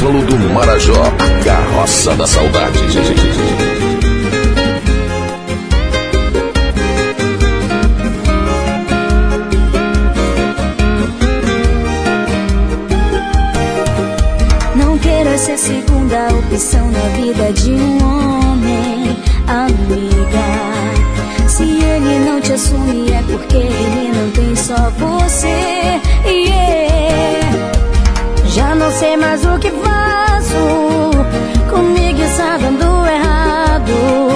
Búfalo do Marajó, a carroça da saudade. Não queira ser segunda opção na vida de um homem, amiga. Se ele não te assume é porque ele não tem só você. Yeah. Já não sei mais o que faço. Comigo está dando errado.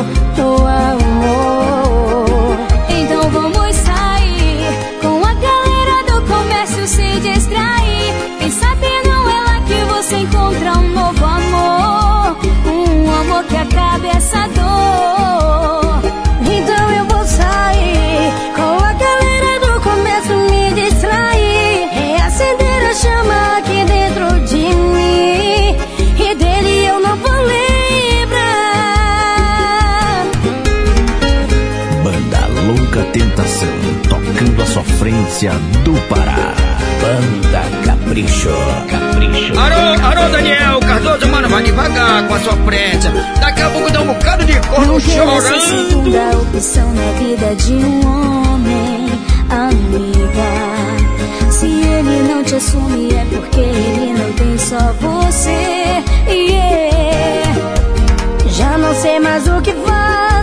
Sofrência do Pará. Banda Capricho, Capricho. Alô, alô, Daniel Cardoso, mano, vai devagar com a sua pressa. Daqui a pouco dá um bocado de corno Não chorando. segunda opção na vida de um homem, amiga. Se ele não te assume é porque ele não tem só você. Yeah. Já não sei mais o que faço.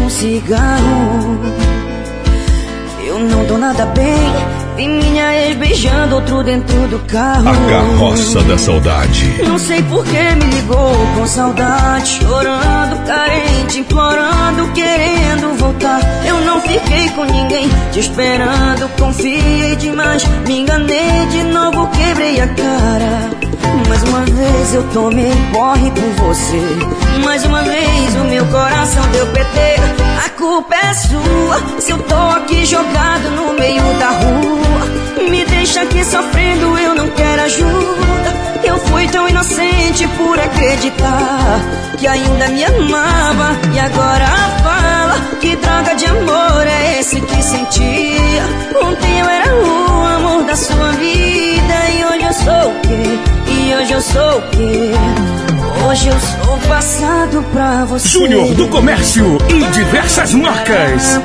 Um cigarro. Eu não tô nada bem. Vi minha ex beijando outro dentro do carro. A carroça da saudade. Não sei por que me ligou com saudade, chorando, carente, implorando, querendo voltar. Eu não fiquei com ninguém, te esperando, confiei demais, me enganei de novo, quebrei a cara. Mais uma vez eu tomei porre por você. Mais uma vez o meu coração deu PT. A culpa é sua se eu tô aqui jogado no meio da rua. Me deixa aqui sofrendo, eu não quero ajuda. Eu fui tão inocente por acreditar que ainda me amava. E agora fala que droga de amor é esse que sentia. Ontem eu era o amor da sua vida e hoje eu sou o quê? E hoje eu sou o quê? Hoje eu sou o passado pra você. Júnior do Comércio e diversas marcas.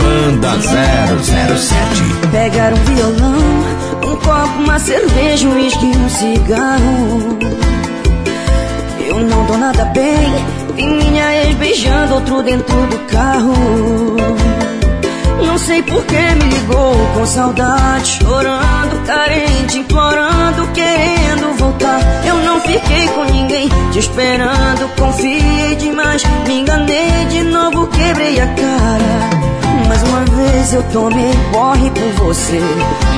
Banda 007. Pegar um violão, um copo, uma cerveja, um uísque e um cigarro. Eu não tô nada bem, minha ex beijando outro dentro do carro. Não sei por que me ligou com saudade, chorando, carente, implorando, querendo voltar. Eu não fiquei com ninguém, te esperando, confiei demais, me enganei de novo, quebrei a cara. Mais uma vez eu tomei porre por você.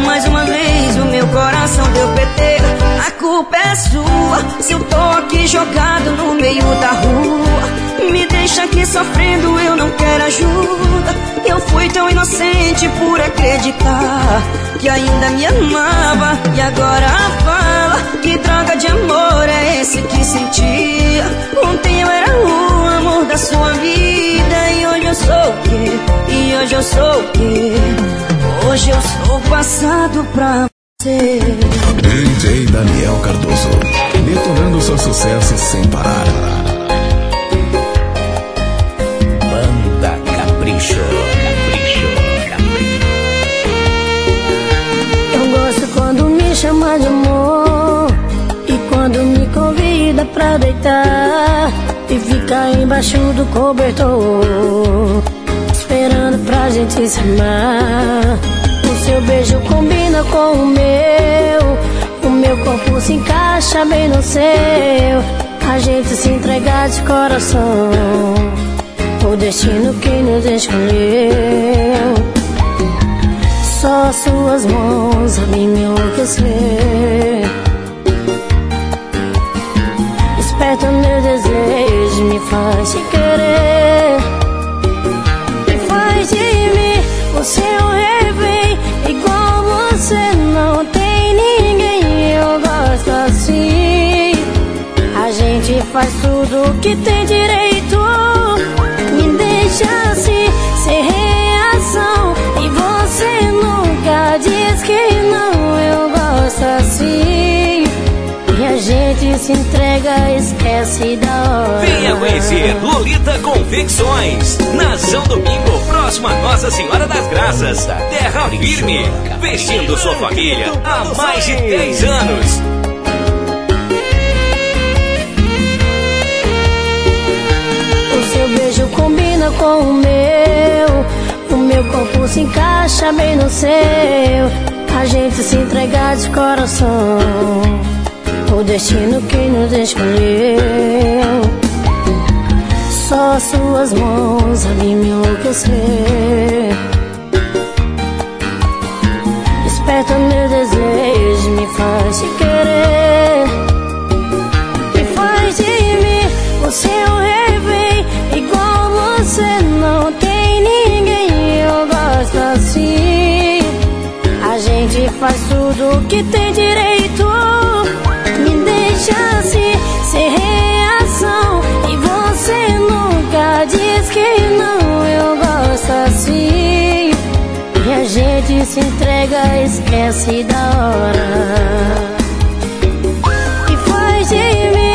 Mais uma vez o meu coração deu PT. A culpa é sua se eu tô aqui jogado no meio da rua. Me deixa aqui sofrendo, eu não quero ajuda. Eu fui tão inocente por acreditar que ainda me amava. E agora fala que droga de amor é esse que sentia. Ontem eu era o amor da sua vida eu sou o quê? E hoje eu sou o quê? Hoje eu sou passado pra você. DJ Daniel Cardoso, detonando seu sucesso sem parar. Banda Capricho. Capricho, Capricho. Eu gosto quando me chama de amor e quando me convida pra deitar e ficar embaixo do cobertor, esperando pra gente se amar. O seu beijo combina com o meu, o meu corpo se encaixa bem no seu. A gente se entregar de coração, o destino que nos escolheu. Só suas mãos sabem me enlouquecer Desperta meu desejo, me faz te querer. Me faz de mim, você é um refém Igual você não tem ninguém Eu gosto assim. A gente faz tudo o que tem gente se entrega, esquece da hora Venha conhecer Lolita Confecções. Na São Domingo, próximo a Nossa Senhora das Graças. Terra firme, vestindo sua família há mais de 10 anos. O seu beijo combina com o meu O meu corpo se encaixa bem no seu A gente se entregar de coração O destino que nos escolheu. Só suas mãos sabem me enlouquecer. Desperta meu desejo, me faz te querer. Me faz de mim, você é um refém Igual você não tem ninguém Eu gosto assim. A gente faz tudo o que tem direito Assim, sem reação. E você nunca diz que não Eu gosto assim. E a gente se entrega, esquece da hora. Que faz de mim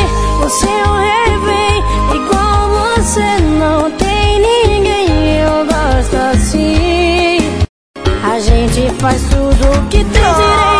é um refém Igual você não tem ninguém Eu gosto assim. A gente faz tudo o que tem direito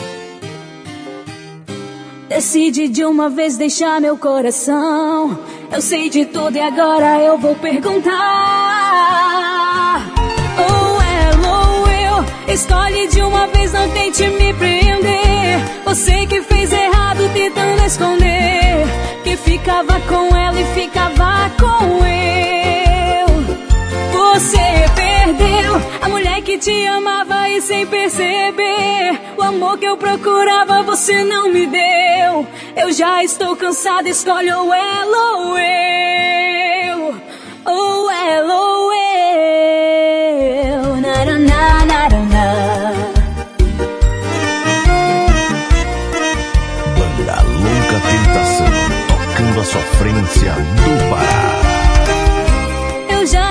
Decide de uma vez deixar meu coração. Eu sei de tudo e agora eu vou perguntar. Ou ela ou eu. Escolhe de uma vez, não tente me prender. Você que fez errado tentando esconder. Que ficava com ela e ficava com eu. Você perdeu a mulher que te amava e sem perceber o amor que eu procurava você não me deu. Eu já estou cansada, escolhe ou ela ou eu, ou ela ou eu. Naraná, naraná. Banda Louca Tentação. Tocando a sofrência do Pará.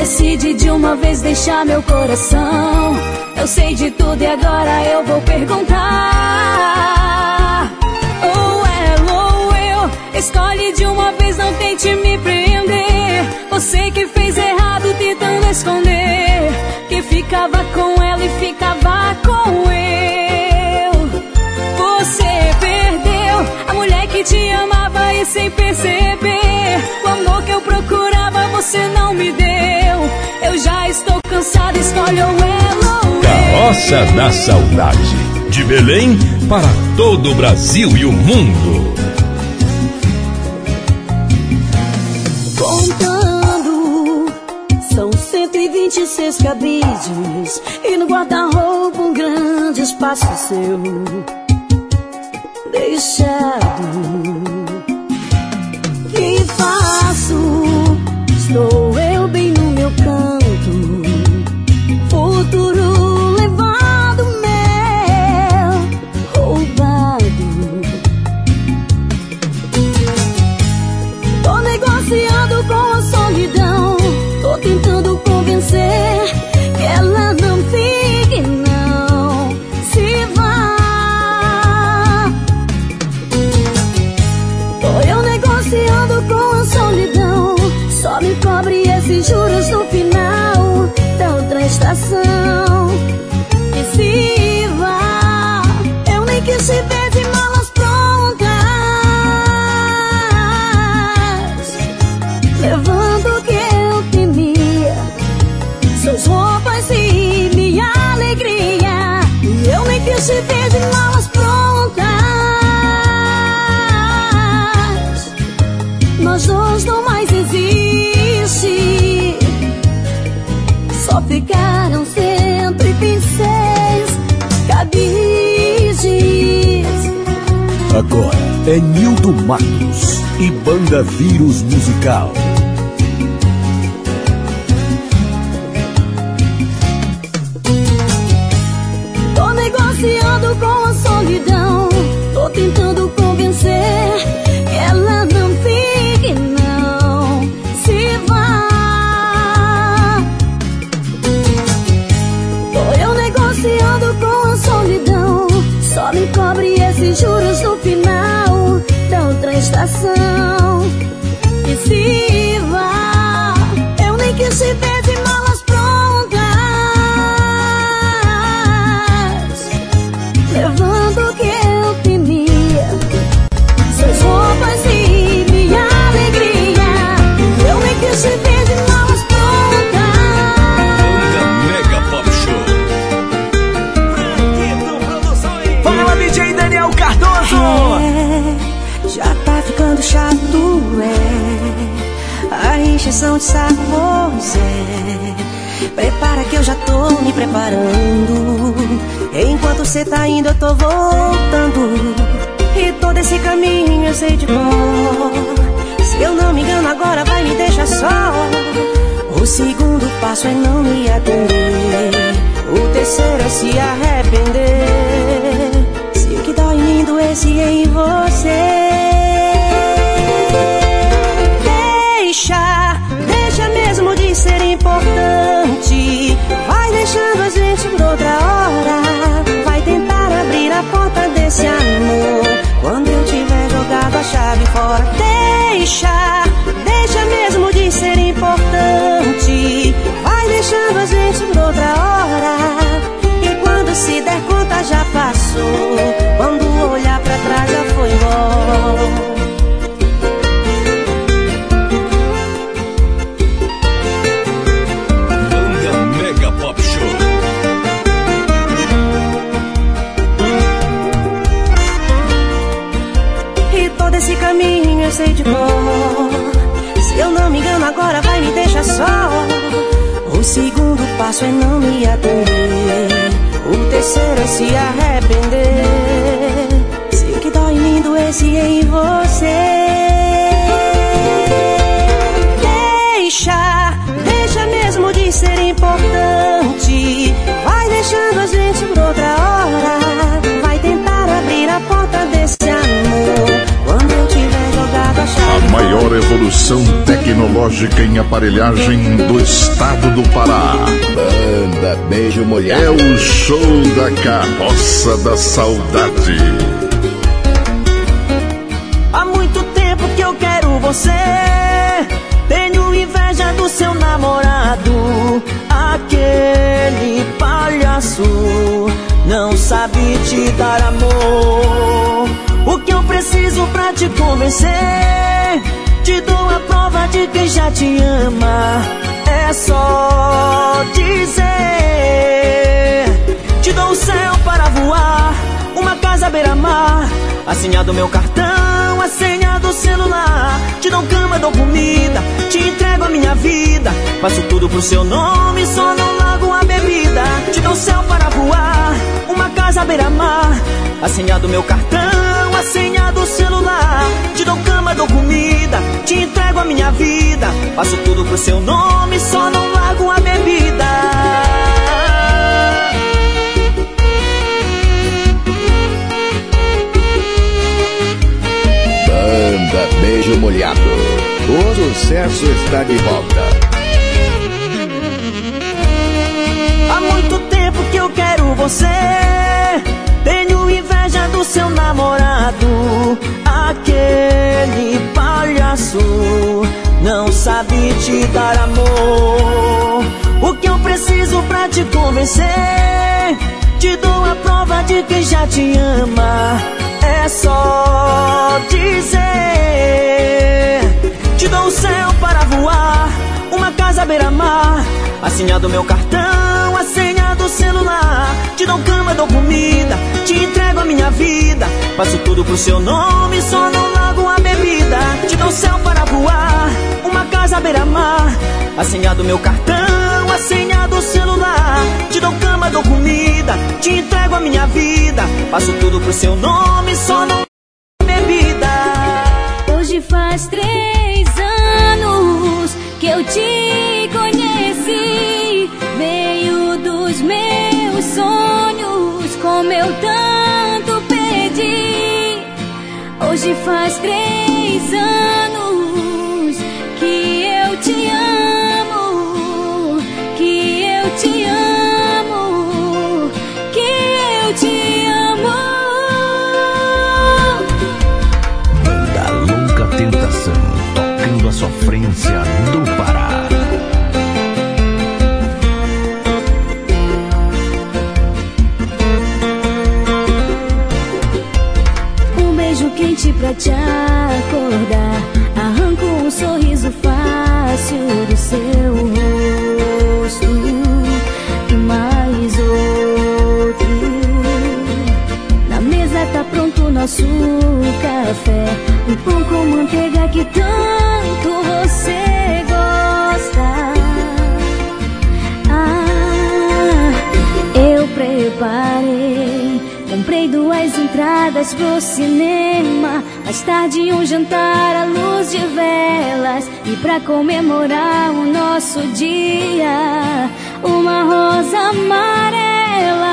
Decide de uma vez deixar meu coração. Eu sei de tudo e agora eu vou perguntar. Ou ela ou eu. Escolhe de uma vez, não tente me prender. Você que fez errado tentando esconder. Que ficava com ela e ficava com eu. Você perdeu a mulher que te amava e sem perceber o amor que eu procurava você não me deu. Eu já estou cansada, ou eu. Carroça da Saudade. De Belém para todo o Brasil e o mundo. Contando, são 126 cabides e no guarda-roupa um grande espaço seu deixado. Que faço? Estou te ver de malas prontas. Nós dois não mais existe. Só ficaram 126 cabides. Agora é Nildo Matos e Banda Vírus Musical. Outra Injeção de sabores, é. Prepara que eu já tô me preparando. Enquanto cê tá indo, eu tô voltando. E todo esse caminho eu sei de cor. Se eu não me engano, agora vai me deixar só. O segundo passo é não me atender. O terceiro é se arrepender. Se o que dói em mim doesse em você. A chave fora. Deixa, tecnológica em aparelhagem do estado do Pará. Banda Beijo Molhado. É o show da carroça da saudade. Há muito tempo que eu quero você. Tenho inveja do seu namorado. Aquele palhaço não sabe te dar amor. O que eu preciso pra te convencer? Te dou a de quem já te ama. É só dizer. Te dou dou o céu para voar, uma casa beira-mar, assinado meu cartão, a senha do celular. Te dou cama, dou comida, te entrego a minha vida. Faço tudo pro seu nome, só não largo a bebida. Te dou o céu para voar, uma casa beira-mar, assinado meu cartão, a senha do celular. Te Faço tudo pro seu nome, só não largo a bebida. Banda Beijo Molhado. O sucesso está de volta. Há muito tempo que eu quero você. Tenho inveja do seu namorado. Aquele palhaço não sabe te dar amor. O que eu preciso pra te convencer? Te dou a prova de que já te ama é só dizer. Te dou o céu para voar, uma casa beira-mar, assinado meu cartão, a senha do celular. Te dou cama, dou comida, te entrego a minha vida. Faço tudo pro seu nome, só não largo a bebida. Te dou céu para voar, uma casa beira-mar, assinado meu cartão, a senha do celular. Te dou cama, dou comida, te entrego a minha vida. Faço tudo pro seu nome, só não bebida. Hoje faz três anos que eu te Hoje faz três anos pra te acordar. Arranco um sorriso fácil do seu rosto. E mais outro. Na mesa tá pronto nosso café. Um pão com manteiga que tanto você gosta. Ah, eu preparei. Comprei duas entradas pro cinema. Mais tarde, um jantar à luz de velas. E pra comemorar o nosso dia, uma rosa amarela.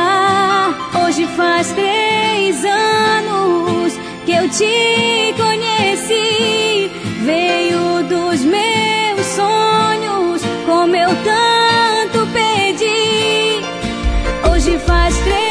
Hoje faz três anos que eu te conheci. Veio dos meus sonhos, como eu tanto pedi. Hoje faz três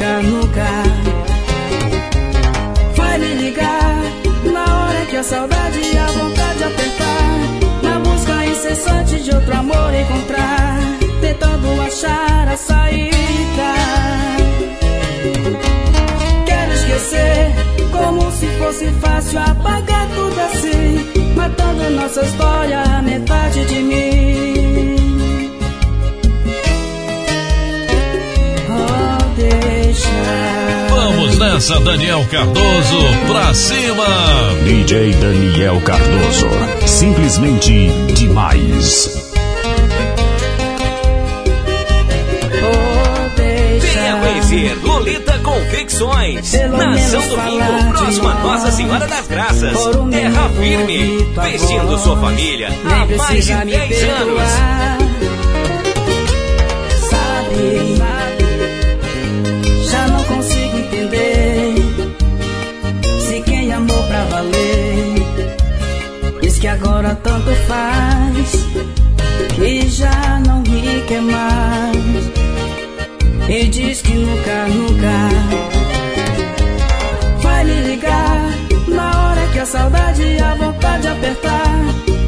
nunca, nunca. Vai me ligar Na hora que a saudade e a vontade apertar. Na busca incessante de outro amor encontrar. Tentando achar a saída. Quero esquecer como se fosse fácil apagar tudo assim. Matando nossa história, a metade de mim Vamos nessa, Daniel Cardoso, pra cima! DJ Daniel Cardoso, simplesmente demais. Venha conhecer Lolita Confecções. Nação Domingo, próximo a Nossa Senhora das Graças. Terra firme, vestindo sua família há mais de 10 anos. Sabe, faz que já não me quer mais. E diz que nunca, nunca vai me ligar. Na hora que a saudade e a vontade apertar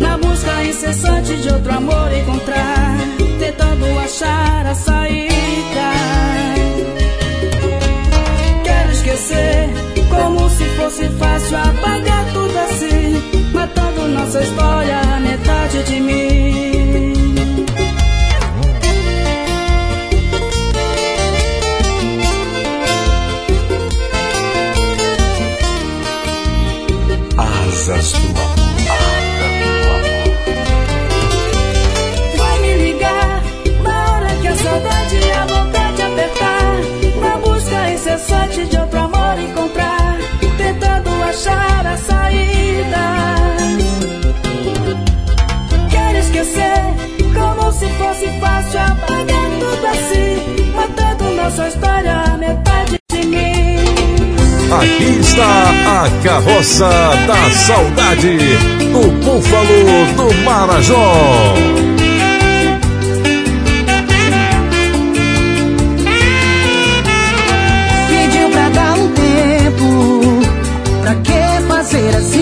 na busca incessante de outro amor encontrar tentando achar a saída. Esquecer Como se fosse fácil apagar tudo assim Matando nossa história, metade de mim. Asas do se fosse fácil apagar tudo assim Matando nossa história, metade de mim Aqui está a carroça da saudade do Búfalo do Marajó. Pediu pra dar um tempo Pra que fazer assim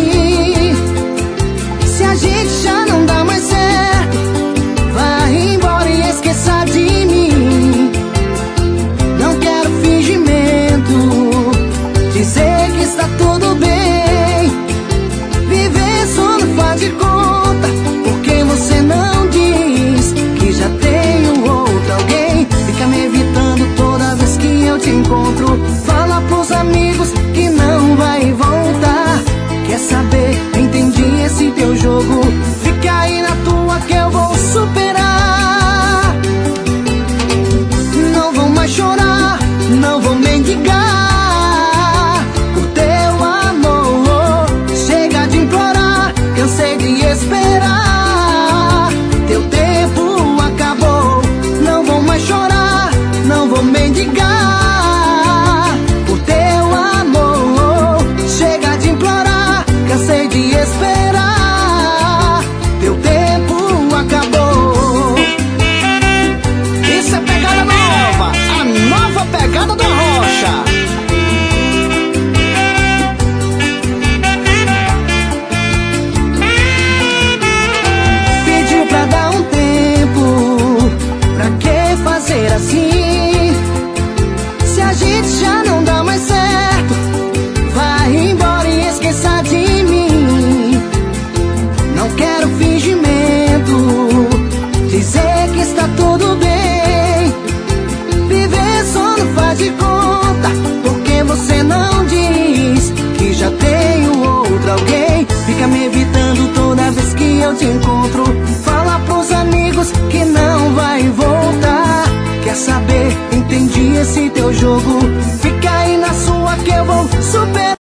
encontro. Fala pros amigos que não vai voltar. Quer saber? Entendi esse teu jogo. Fica aí na sua que eu vou superar.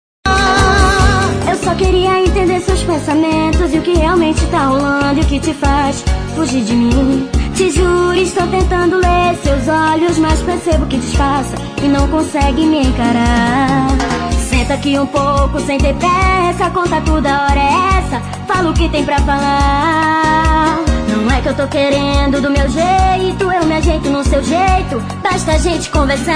Eu só queria entender seus pensamentos e o que realmente tá rolando e o que te faz fugir de mim. Te juro, estou tentando ler seus olhos, mas percebo que disfarça e não consegue me encarar. Senta aqui um pouco sem ter pressa, conta tudo, a hora é essa. Fala o que tem pra falar. Não é que eu tô querendo do meu jeito, eu me ajeito no seu jeito. Basta a gente conversar.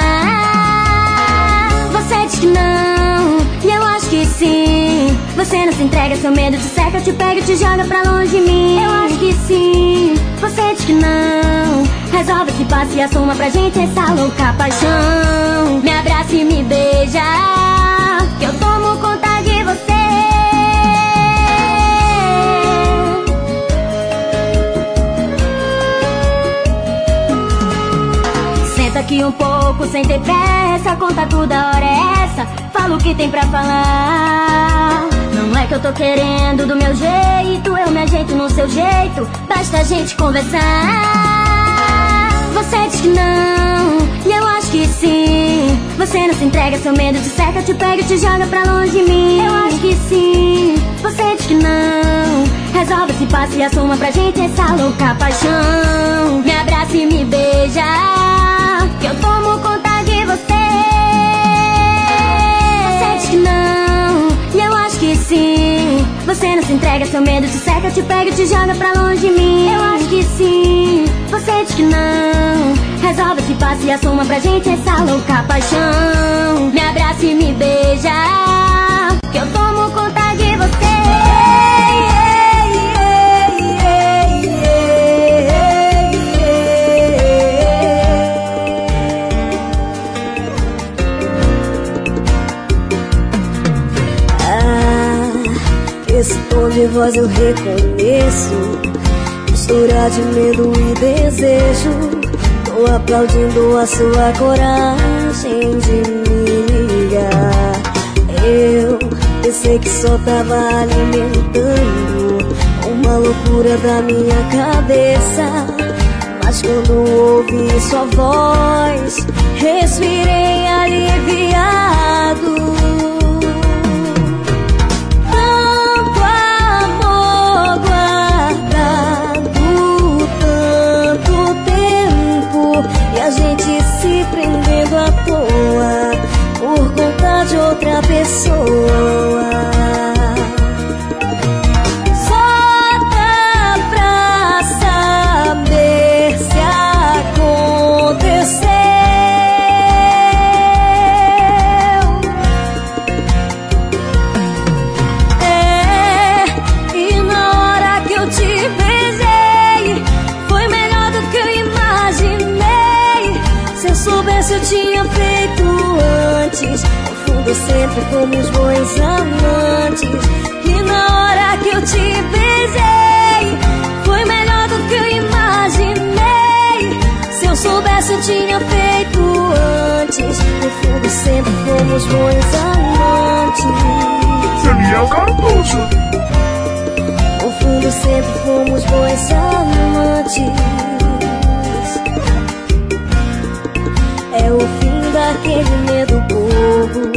Você diz que não, e eu acho que sim. Você não se entrega, seu medo te cerca, te pega e te joga pra longe de mim. Eu acho que sim. Você diz que não. Resolve esse passe e assuma pra gente essa louca paixão. Me abraça e me beija, que eu tomo conta de você. Senta aqui um pouco sem ter pressa, conta tudo, a hora é essa. Fala o que tem pra falar. Não é que eu tô querendo do meu jeito, eu me ajeito no seu jeito. Basta a gente conversar. Você diz que não, e eu acho que sim. Você não se entrega, seu medo te cerca, te pega e te joga pra longe de mim. Eu acho que sim. Você diz que não. Resolve esse passo e assuma pra gente essa louca paixão. Me abraça e me beija, que eu tomo conta de você. Você diz que não, e eu acho que sim. Você não se entrega, seu medo te cerca, te pega e te joga pra longe de mim. Eu acho que sim. Você diz que não. Resolve esse passo e assuma pra gente essa louca paixão. Me abraça e me beija, que eu tomo conta de você. Ah, esse tom de voz eu reconheço. Mistura de medo e desejo. Tô aplaudindo a sua coragem de me ligar. Eu pensei que só tava alimentando uma loucura da minha cabeça. Mas quando ouvi sua voz, respirei aliviado. A gente se prendendo à toa por conta de outra pessoa. Sempre fomos bons amantes. E na hora que eu te beijei, foi melhor do que eu imaginei. Se eu soubesse, eu tinha feito antes. No fundo, sempre fomos bons amantes. Daniel Cardoso. No fundo sempre fomos bons amantes É o fim daquele medo bobo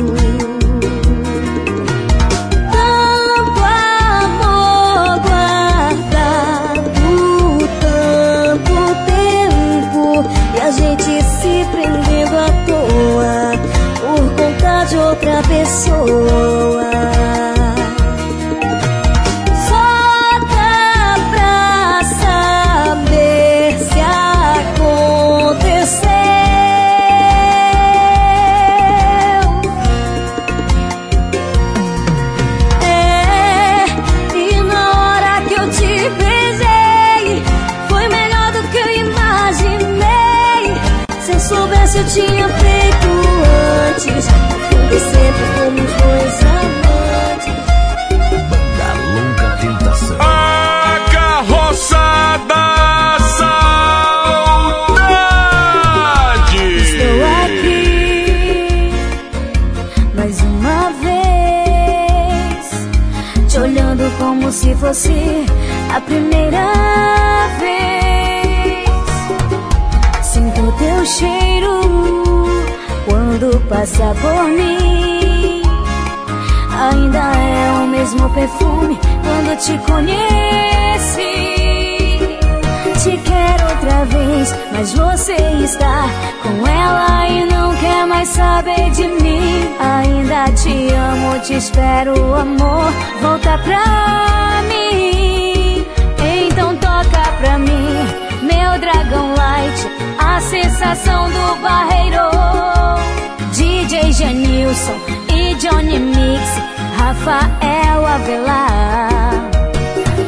te espero, amor, volta pra mim. Então toca pra mim, meu dragão light, a sensação do barreiro. DJ Janilson e Johnny Mix, Rafael Avelar.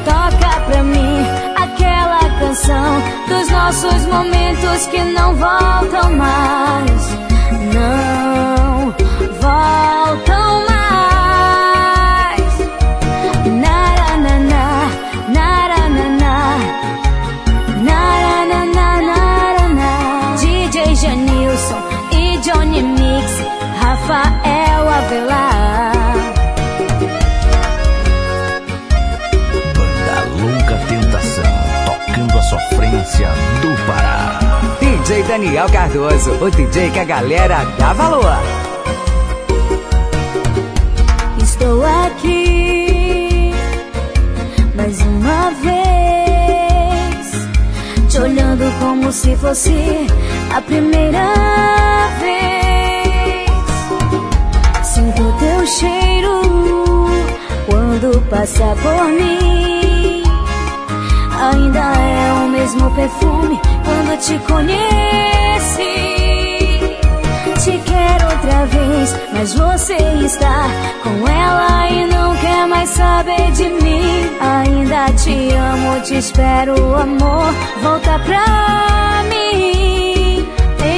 Toca pra mim aquela canção dos nossos momentos que não voltam mais. Não voltam Daniel Cardoso, o DJ que a galera dá valor. Estou aqui mais uma vez, te olhando como se fosse a primeira vez. Sinto teu cheiro quando passa por mim. Ainda é o mesmo perfume quando te conheci. Te quero outra vez, mas você está com ela e não quer mais saber de mim. Ainda te amo, te espero, amor, volta pra mim.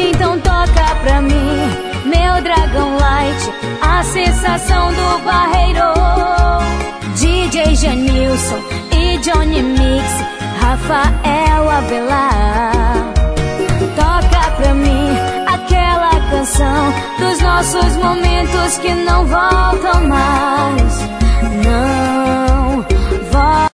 Então toca pra mim, meu dragão light, a sensação do barreiro. DJ Janilson e Johnny Mix, Rafael Avelar. Toca pra mim aquela canção dos nossos momentos que não voltam mais. Não voltam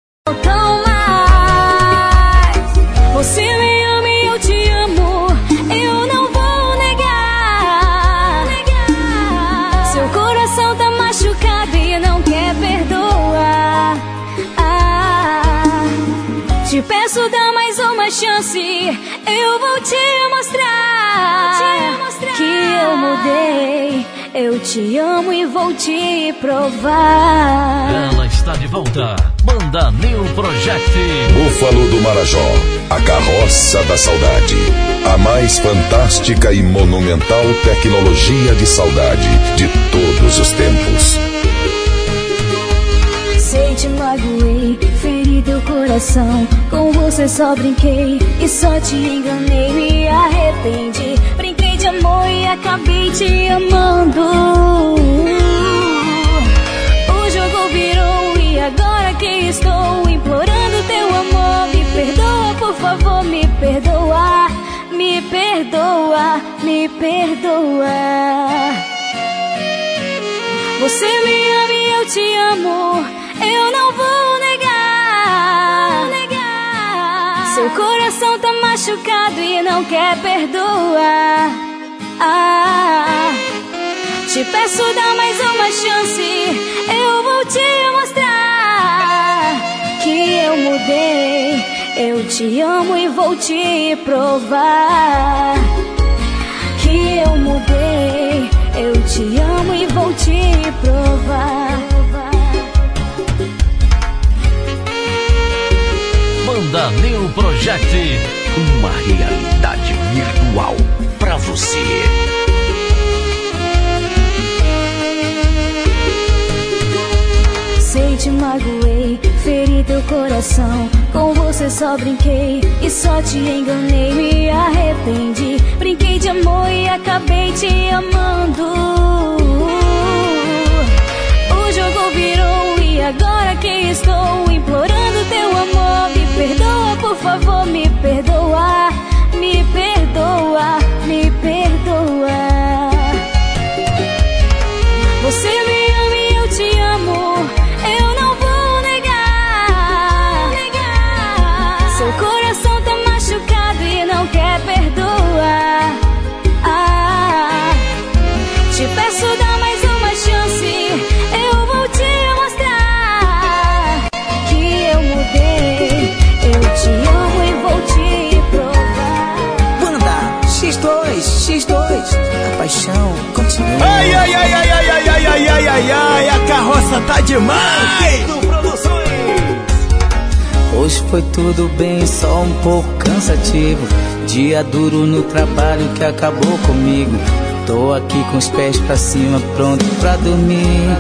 Eu vou te mostrar, que eu mudei. Eu te amo e vou te provar. Ela está de volta. Banda New Project. Búfalo do Marajó, a carroça da saudade. A mais fantástica e monumental tecnologia de saudade de todos os tempos. Sei te magoei, teu coração. Com você só brinquei e só te enganei. Me arrependi. Brinquei de amor e acabei te amando. O jogo virou e agora que estou implorando teu amor. Me perdoa, por favor, me perdoa. Me perdoa, me perdoa. Você me ama e eu te amo. Eu não vou negar. Seu coração tá machucado e não quer perdoar. Ah, te peço, dá mais uma chance. Eu vou te mostrar que eu mudei. Eu te amo e vou te provar que eu mudei. Eu te amo e vou te provar. Banda New Project. Uma realidade virtual pra você. Sei te magoei, feri teu coração. Com você só brinquei e só te enganei. Me arrependi. Brinquei de amor e acabei te amando. O jogo virou e agora que estou implorando teu amor. Perdoa, por favor, me perdoa. Me perdoa, tá demais! Hoje foi tudo bem, só um pouco cansativo. Dia duro no trabalho que acabou comigo. Tô aqui com os pés pra cima, pronto pra dormir.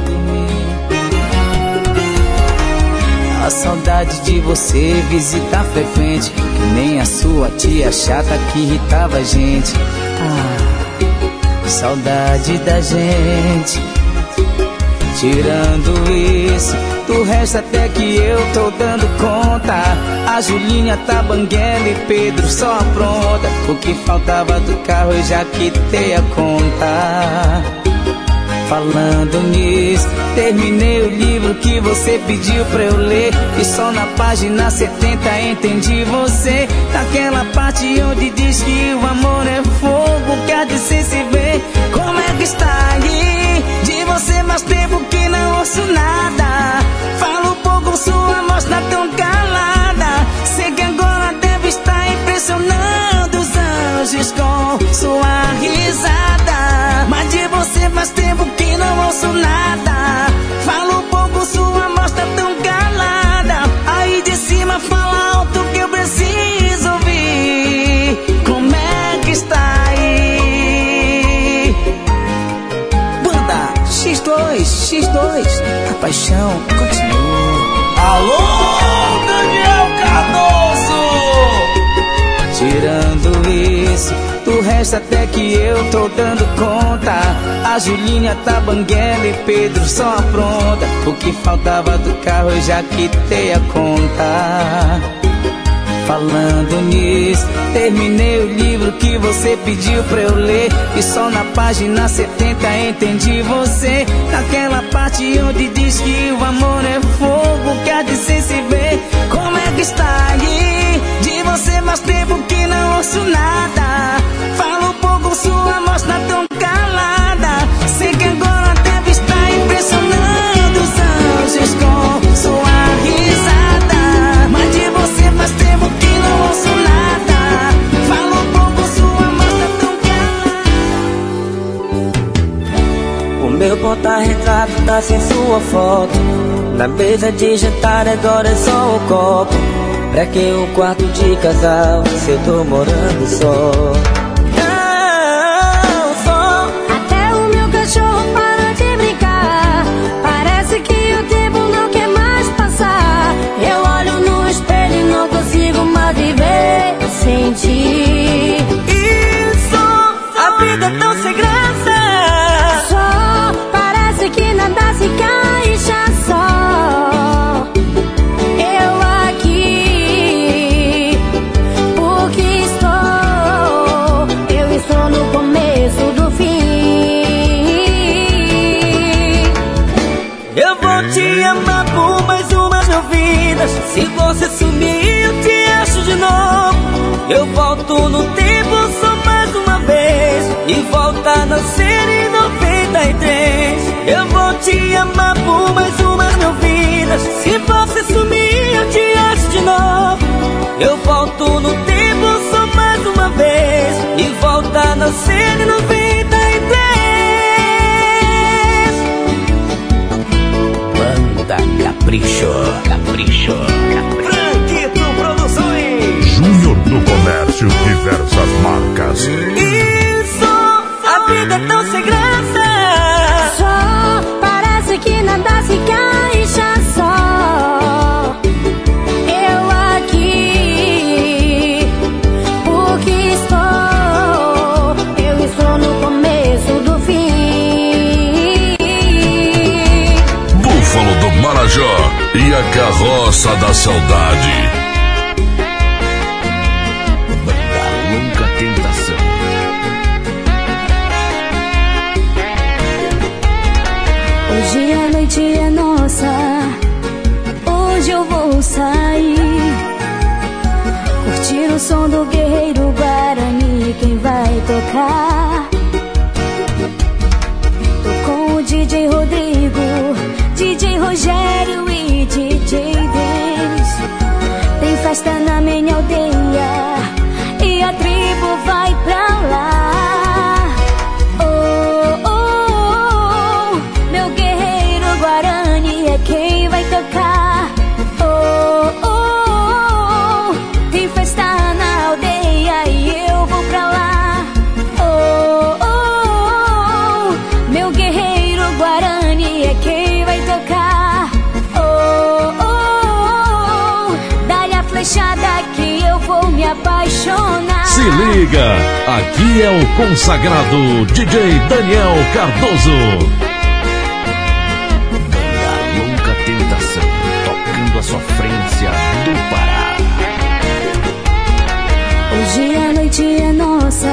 A saudade de você visitar frequente, que nem a sua tia chata que irritava a gente. Ah, saudade da gente. Tirando isso, do resto até que eu tô dando conta. A Julinha tá banguela e Pedro só pronta. O que faltava do carro eu já quitei a conta. Falando nisso, terminei o livro que você pediu pra eu ler. E só na página 70 entendi você. Naquela parte onde diz que o amor é fogo, que a de se se vê. Como é que está aí? Você mais tempo que não ouço nada. Fala um pouco, sua voz tá tão calada. Paixão continua. Alô, Daniel Cardoso! Tirando isso, do resto até que eu tô dando conta. A Julinha tá banguela e Pedro só pronta. O que faltava do carro eu já quitei a conta. Falando nisso, terminei o livro que você pediu pra eu ler. E só na página 70 entendi você. Naquela parte onde diz que o amor é fogo, que a de se vê. Como é que está aí? De você faz tempo que não ouço nada. Fala um pouco, sua voz tá tão meu porta-retrato tá sem sua foto. Na mesa de jantar agora é só um copo. Pra que um quarto de casal se eu tô morando só? Não, só Até o meu cachorro para de brincar. Parece que o tempo não quer mais passar. Eu olho no espelho e não consigo mais viver sem ti. isso. A vida é tão sem Se você sumir, eu te acho de novo. Eu volto no tempo só mais uma vez. E volta a nascer em 93. Eu vou te amar por mais umas mil vidas. Se você sumir, eu te acho de novo. Eu volto no tempo só mais uma vez. E volta a nascer em 93. Capricho, Capricho, Capricho. Franquito Produções! Júnior do Comércio, diversas marcas. Isso, e a carroça da saudade. Banda Longa Tentação. Hoje a noite é nossa. Hoje eu vou sair. Curtir o som do guerreiro Guarani. Quem vai tocar? Tô com o DJ Rodrigo, DJ Rogério festa na minha aldeia. E a tribo apaixonar. Se liga, aqui é o consagrado DJ Daniel Cardoso. Banda Louca Tentação, tocando a sofrência do Pará. Hoje a noite é nossa,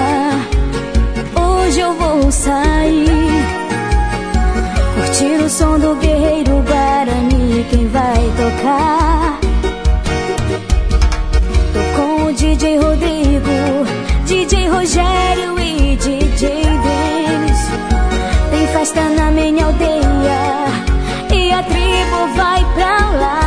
hoje eu vou sair. Curtir o som do guerreiro Guarani, quem vai tocar? Rogério e DJ Denis. Tem festa na minha aldeia e a tribo vai pra lá.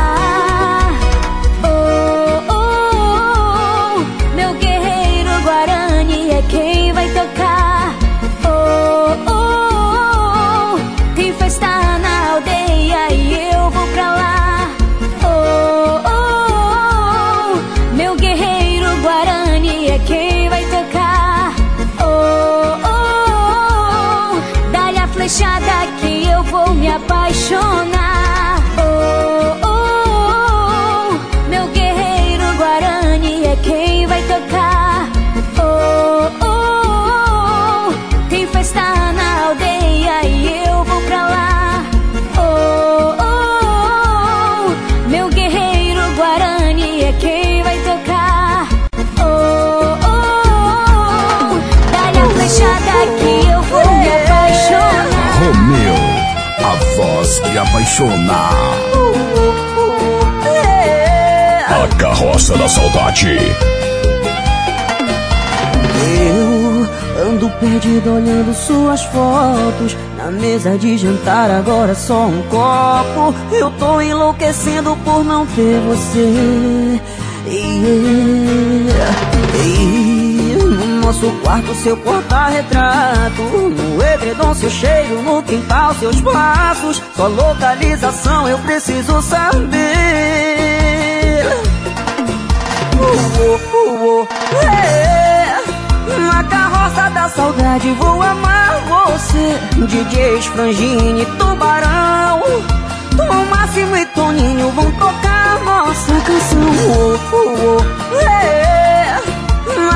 Voz que apaixona. A carroça da saudade. Eu ando perdido olhando suas fotos. Na mesa de jantar agora só um copo. Eu tô enlouquecendo por não ter você. Yeah. E nosso quarto seu porta-retrato. No edredom seu cheiro, no quintal seus passos. Sua localização eu preciso saber. Uh, uh, uh, é. Na carroça da saudade vou amar você DJs Frangini, Tubarão Tom Máximo e Toninho vão tocar nossa canção oh, oh. É.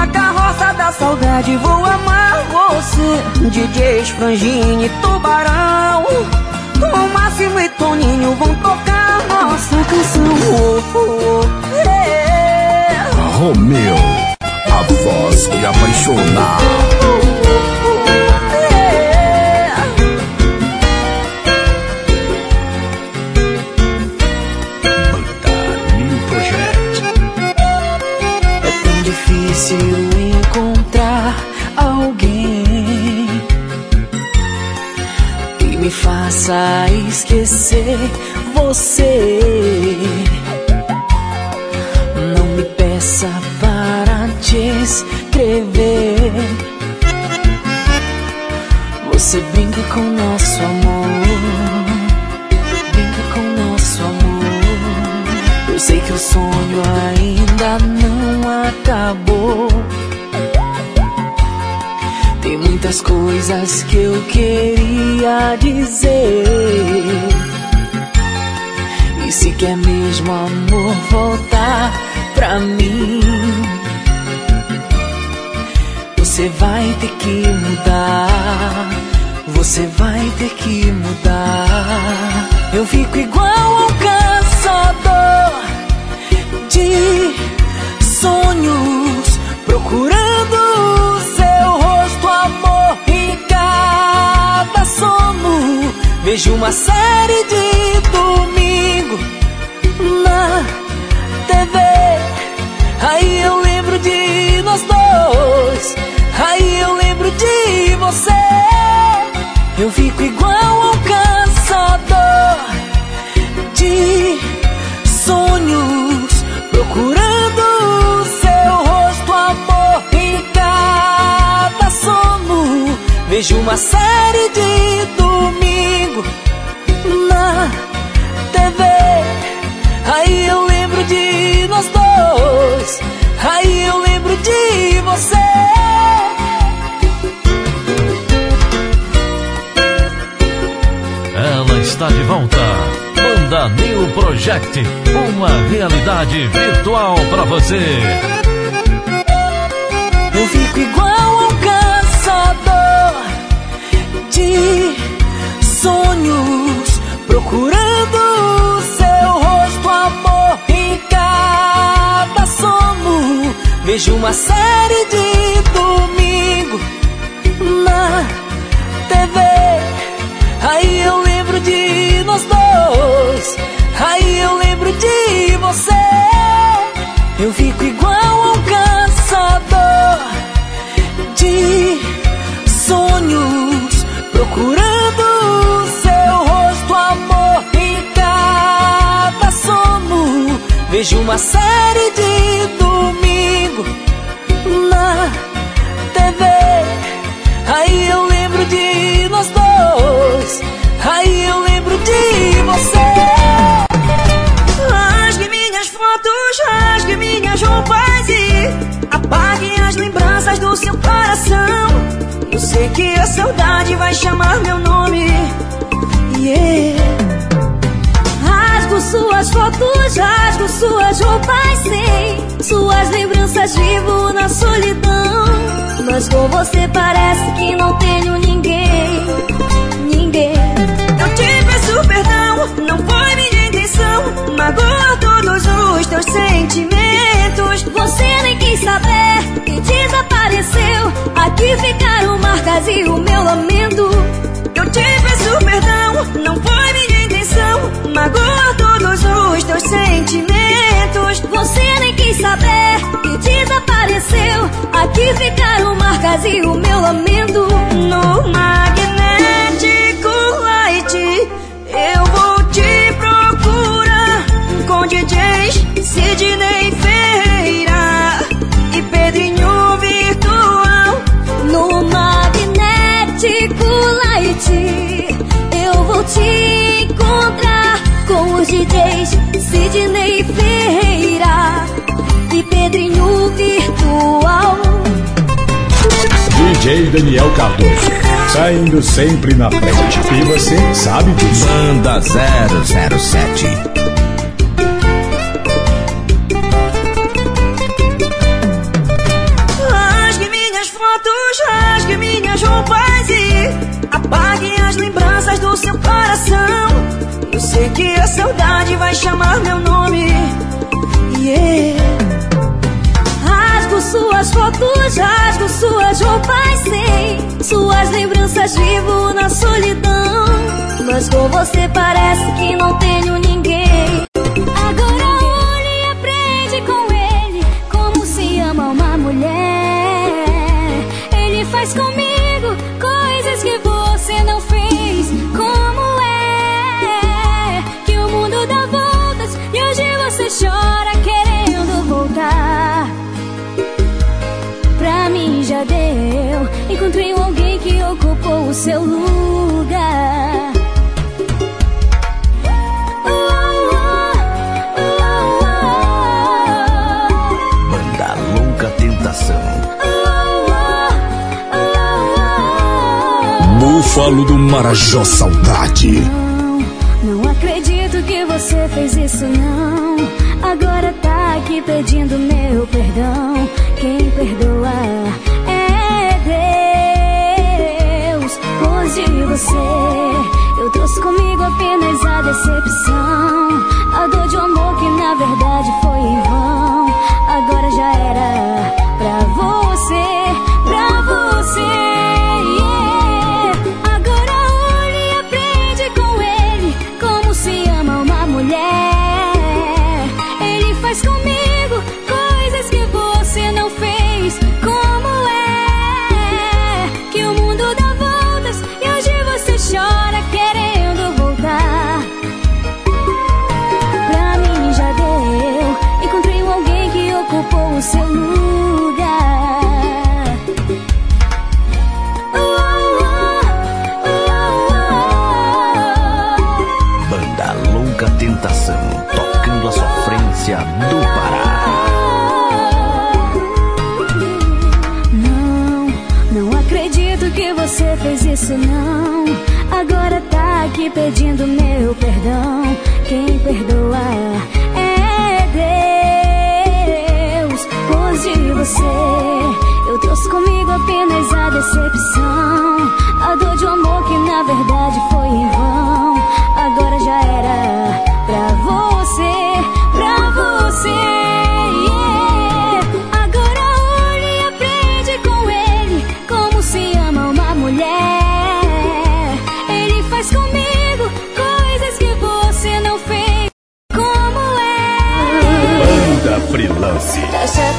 Na carroça da saudade vou amar você DJs Frangini, Tubarão Tom Máximo e Toninho vão tocar nossa canção oh, oh, oh. É. Romeu, a voz que apaixona. Difícil encontrar alguém que me faça esquecer você. Não me peça para te escrever. Você brinca com nosso amor, brinca com nosso amor. Eu sei que o sonho ainda muitas coisas que eu queria dizer. E se quer mesmo amor voltar pra mim, você vai ter que mudar. Você vai ter que mudar. Eu fico igual um caçador de sonhos, procurando vejo uma série de domingo na TV. Aí eu lembro de nós dois. Aí eu lembro de você. Eu fico igual um caçador de sonhos, procurando o seu rosto, amor. Em cada sono, vejo uma série de domingo na TV. Aí eu lembro de nós dois. Aí eu lembro de você. Ela está de volta. Banda New Project, uma realidade virtual para você. fico igual um caçador de sonhos, procurando seu rosto, amor em cada sono. Vejo uma série de domingo na TV. Aí eu lembro de nós dois. Aí eu lembro de você. Eu fico igual um caçador de sonhos, Vejo uma série de domingo na TV. Aí eu lembro de nós dois. Aí eu lembro de você. Rasgue minhas fotos, rasgue minhas roupas e apague as lembranças do seu coração. Eu sei que a saudade vai chamar meu nome. Yeah. Rasgo suas fotos, rasgo suas roupas, sei. Suas lembranças vivo na solidão. Mas com você parece que não tenho ninguém. Ninguém. Eu te peço perdão, não foi minha intenção. Magoar todos os teus sentimentos. Você nem quis saber e desapareceu. Aqui ficaram marcas e o meu lamento. Eu te peço perdão, não foi minha intenção. Magoar todos os teus sentimentos. Você nem quis saber e desapareceu. Aqui ficaram marcas e o meu lamento. No magnético light, eu vou te procurar com DJs Sidney Ferreira e Pedrinho Virtual. No magnético light, eu vou te DJs Sidney Ferreira e Pedrinho Virtual. DJ Daniel Cardoso. Saindo sempre na frente. E você sabe disso. Banda 007. Rasgue minhas fotos, rasgue minhas roupas e apague as lembranças do seu coração. Eu sei que saudade vai chamar meu nome. Yeah. Rasgo suas fotos, rasgo suas roupas, sei. Suas lembranças vivo na solidão. Mas com você parece que não seu lugar. Banda Louca Tentação. Búfalo do Marajó Saudade. Não, não acredito que você fez isso não. Agora tá aqui pedindo meu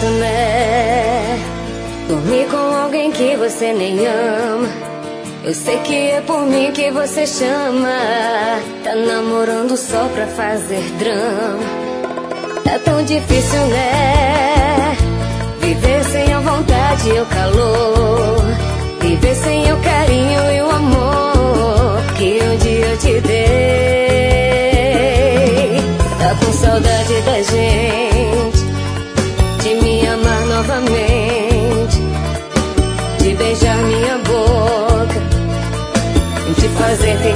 chulé. Dormir com alguém que você nem ama. Eu sei que é por mim que você chama. Tá namorando só pra fazer drama. Tá tão difícil, né? Viver sem a vontade e o calor. Viver sem o carinho e o amor que um dia eu te dei. presente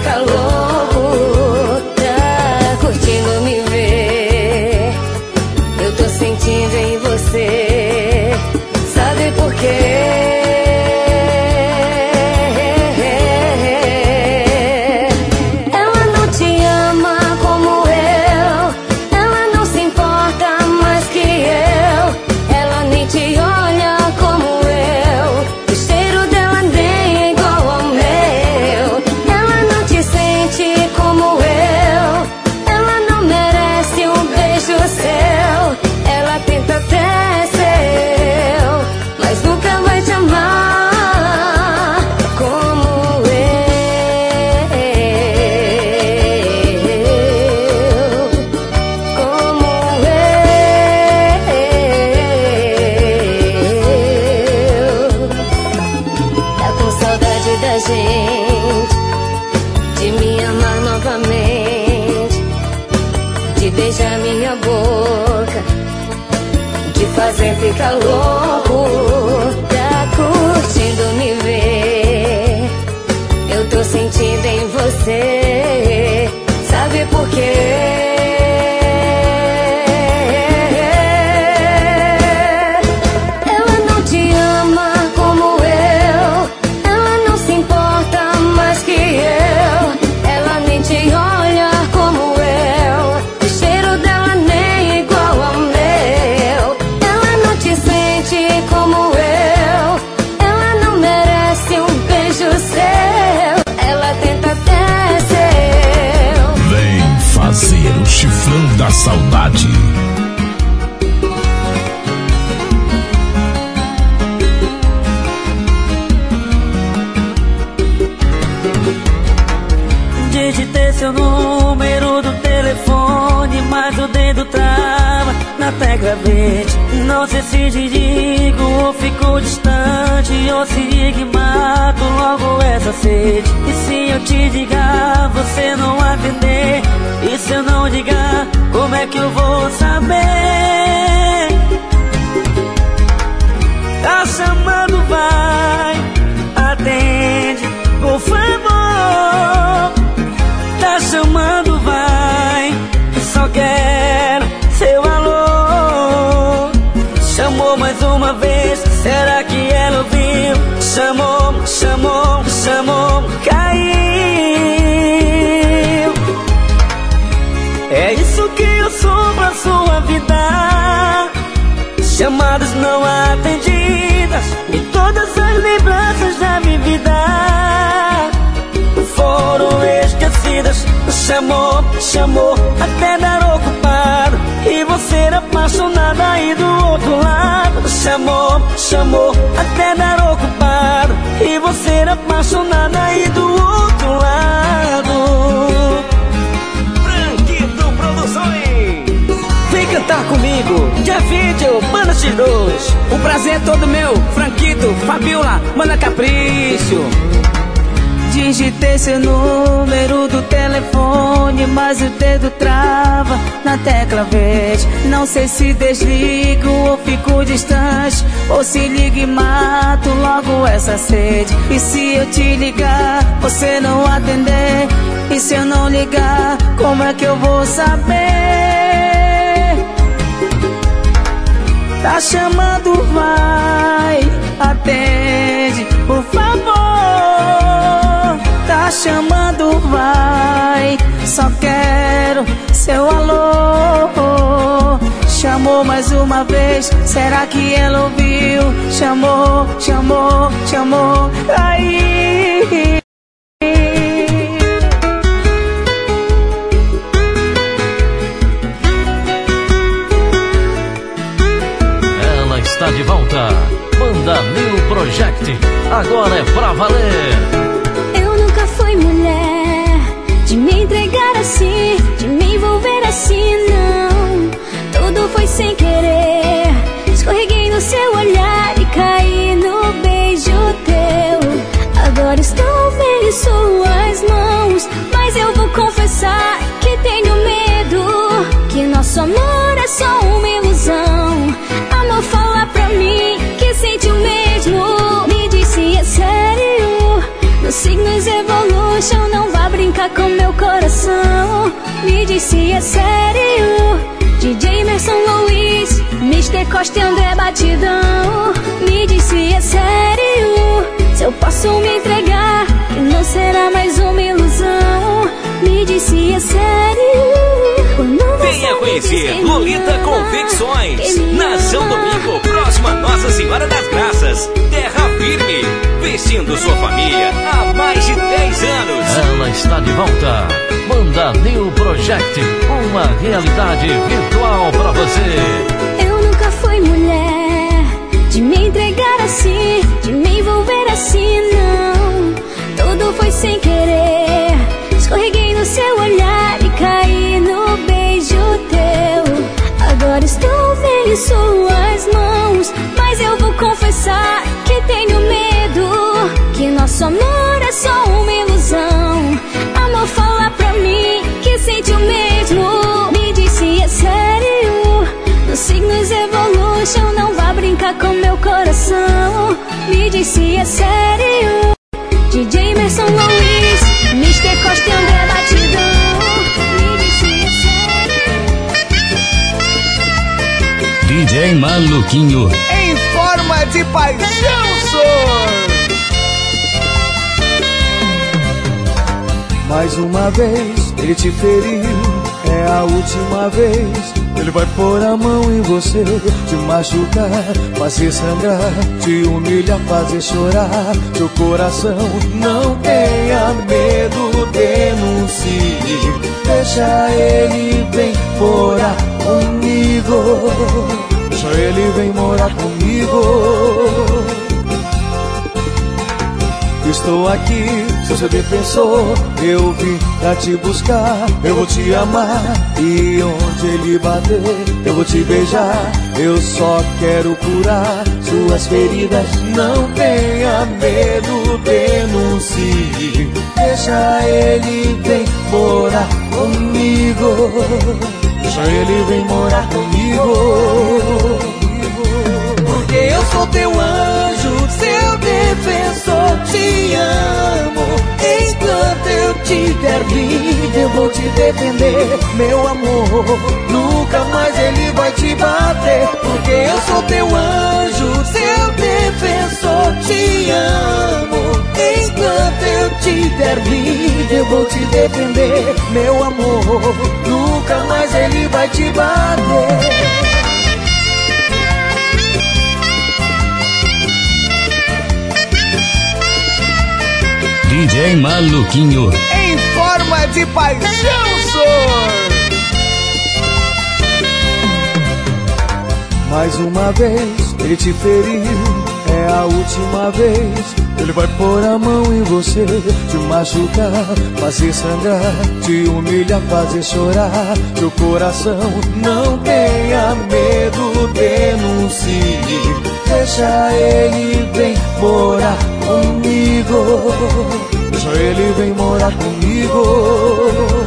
chamou, chamou, até dar ocupado. E você era apaixonada aí do outro lado. Chamou, chamou, até dar ocupado. E você era apaixonada aí do outro lado. Franquito Produções. Vem cantar comigo, dia 20, manda X2. O prazer é todo meu, Franquito, Fabiola, manda capricho. Digitei seu número do telefone, mas o dedo trava na tecla verde. Não sei se desligo ou fico distante, ou se ligo e mato logo essa sede. E se eu te ligar, você não atender? E se eu não ligar, como é que eu vou saber? Tá chamando, vai, atende, por favor. Tá chamando, vai. Só quero seu alô. Chamou mais uma vez, será que ela ouviu? Chamou, chamou, chamou. Aí. da New Project. Agora é pra valer. Com meu coração. Me diz se é sério. DJ Emerson Luiz, Mr. Costa e André Batidão. Me diz se é sério. Se eu posso me entregar, que não será mais uma ilusão. Me diz se é sério. Venha conhecer Lolita Confecções. Nação Domingo, próxima Nossa Senhora das Graças. Terra firme, vestindo sua família há mais de 10 anos. Ela está de volta. Manda New Project, uma realidade virtual para você. Eu nunca fui mulher de me entregar assim, de me envolver assim, não. Tudo foi sem querer. Escorreguei no seu olhar e caí no Agora estou vendo em suas amor é só uma ilusão. Amor, fala pra mim que sente o mesmo. Me disse é sério. No Signos Evolution, não vá brincar com meu coração. Me disse é sério. DJ Emerson Luiz, Mr. Costa e André Batidão. DJ Maluquinho. Em forma de paixão, sor. Mais uma vez ele te feriu, é a última vez. Ele vai pôr a mão em você, te machucar, fazer sangrar, te humilhar, fazer chorar. Seu coração não tenha medo, denuncie. Deixa ele bem morar comigo. Deixa ele vem morar comigo. Estou aqui, seu seu defensor. Eu vim pra te buscar. Eu vou te amar. E onde ele bater, eu vou te beijar. Eu só quero curar suas feridas. Não tenha medo, denuncie. Deixa ele vem morar comigo. Deixa ele vem morar comigo. Porque eu sou teu te amo. Enquanto eu tiver vida, eu vou te defender, meu amor. Nunca mais ele vai te bater. Porque eu sou teu anjo, seu defensor, te amo. Enquanto eu tiver vida, eu vou te defender, meu amor. Nunca mais ele vai te bater. DJ Maluquinho. Em forma de paixão, sor. Mais uma vez ele te feriu, é a última vez ele vai pôr a mão em você, te machucar, fazer sangrar, te humilhar, fazer chorar. Seu coração não tenha medo, denuncie. Deixa ele vem morar comigo. Deixa ele vem morar comigo.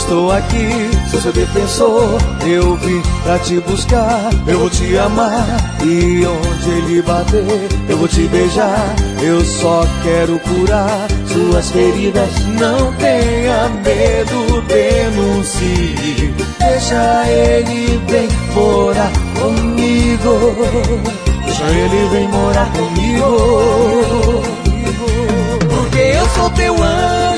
Estou aqui, sou seu defensor. Eu vim pra te buscar. Eu vou te amar. E onde ele bater, eu vou te beijar. Eu só quero curar suas feridas. Não tenha medo, denuncie. Deixa ele bem morar comigo. Deixa ele vem morar comigo. Porque eu sou teu anjo,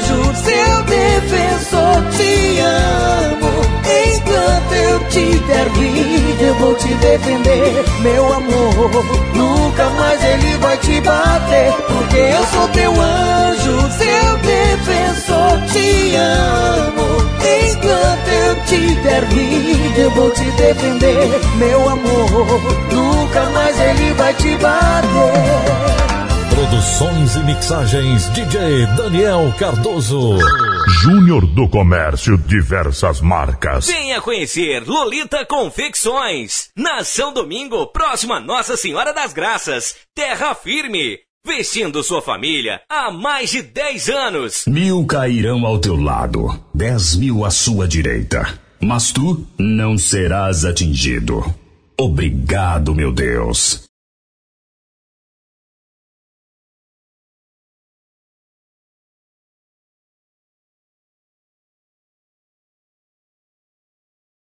defensor, te amo. Enquanto eu te der vida, eu vou te defender, meu amor. Nunca mais ele vai te bater. Porque eu sou teu anjo, seu defensor, te amo. Enquanto eu te der vida, eu vou te defender, meu amor. Nunca mais ele vai te bater. Produções e mixagens DJ Daniel Cardoso. Júnior do Comércio, diversas marcas. Venha conhecer Lolita Confecções. Na São Domingo, próximo a Nossa Senhora das Graças. Terra firme. Vestindo sua família há mais de 10 anos. Mil cairão ao teu lado, dez mil à sua direita. Mas tu não serás atingido. Obrigado, meu Deus.